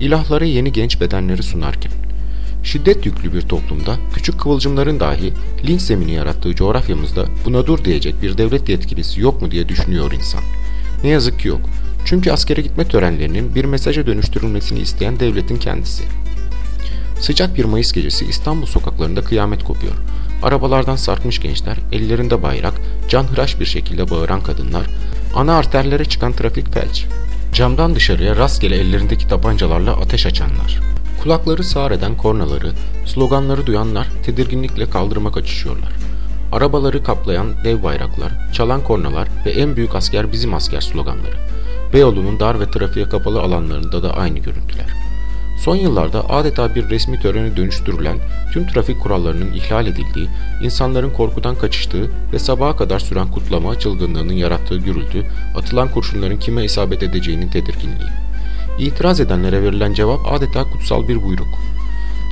ilahlara yeni genç bedenleri sunarken, şiddet yüklü bir toplumda küçük kıvılcımların dahi linç zemini yarattığı coğrafyamızda buna dur diyecek bir devlet yetkilisi yok mu diye düşünüyor insan. Ne yazık ki yok. Çünkü askere gitme törenlerinin bir mesaja dönüştürülmesini isteyen devletin kendisi. Sıcak bir Mayıs gecesi İstanbul sokaklarında kıyamet kopuyor. Arabalardan sarkmış gençler, ellerinde bayrak, canhıraş bir şekilde bağıran kadınlar, ana arterlere çıkan trafik felç, camdan dışarıya rastgele ellerindeki tabancalarla ateş açanlar, kulakları sağır eden kornaları, sloganları duyanlar tedirginlikle kaldırıma kaçışıyorlar. Arabaları kaplayan dev bayraklar, çalan kornalar ve en büyük asker bizim asker sloganları. Beyoğlu'nun dar ve trafiğe kapalı alanlarında da aynı görüntüler. Son yıllarda adeta bir resmi törene dönüştürülen, tüm trafik kurallarının ihlal edildiği, insanların korkudan kaçıştığı ve sabaha kadar süren kutlama çılgınlığının yarattığı gürültü, atılan kurşunların kime isabet edeceğinin tedirginliği. İtiraz edenlere verilen cevap adeta kutsal bir buyruk.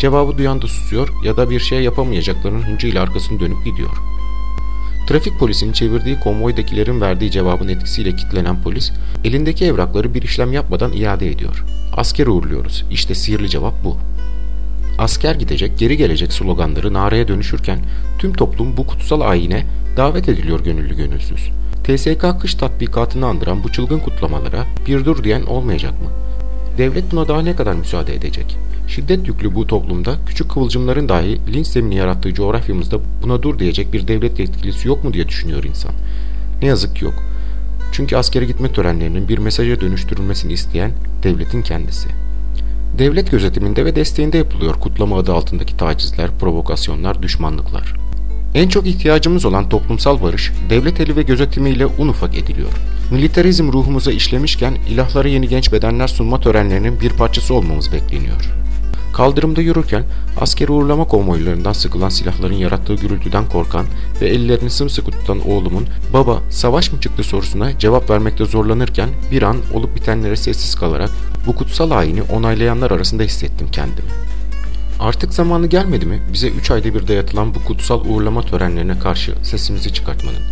Cevabı duyan da susuyor ya da bir şey yapamayacaklarının hıncıyla arkasını dönüp gidiyor. Trafik polisinin çevirdiği konvoydakilerin verdiği cevabın etkisiyle kitlenen polis, elindeki evrakları bir işlem yapmadan iade ediyor. Asker uğurluyoruz. İşte sihirli cevap bu. Asker gidecek, geri gelecek sloganları nareye dönüşürken tüm toplum bu kutsal ayine davet ediliyor gönüllü gönülsüz. TSK kış tatbikatını andıran bu çılgın kutlamalara bir dur diyen olmayacak mı? Devlet buna daha ne kadar müsaade edecek? Şiddet yüklü bu toplumda küçük kıvılcımların dahi linç zemini yarattığı coğrafyamızda buna dur diyecek bir devlet yetkilisi yok mu diye düşünüyor insan. Ne yazık ki yok. Çünkü askere gitme törenlerinin bir mesaja dönüştürülmesini isteyen devletin kendisi. Devlet gözetiminde ve desteğinde yapılıyor kutlama adı altındaki tacizler, provokasyonlar, düşmanlıklar. En çok ihtiyacımız olan toplumsal barış, devlet eli ve gözetimiyle un ufak ediliyor. Militarizm ruhumuza işlemişken ilahlara yeni genç bedenler sunma törenlerinin bir parçası olmamız bekleniyor. Kaldırımda yürürken askeri uğurlama konvoylarından sıkılan silahların yarattığı gürültüden korkan ve ellerini sımsıkı tutan oğlumun baba savaş mı çıktı sorusuna cevap vermekte zorlanırken bir an olup bitenlere sessiz kalarak bu kutsal ayini onaylayanlar arasında hissettim kendimi. Artık zamanı gelmedi mi bize 3 ayda bir dayatılan bu kutsal uğurlama törenlerine karşı sesimizi çıkartmanın,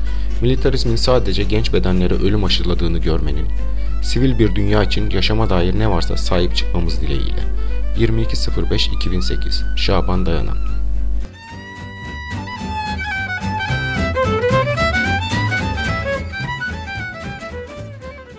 militarizmin sadece genç bedenlere ölüm aşıladığını görmenin, sivil bir dünya için yaşama dair ne varsa sahip çıkmamız dileğiyle. 22.05.2008 Şaban Dayanan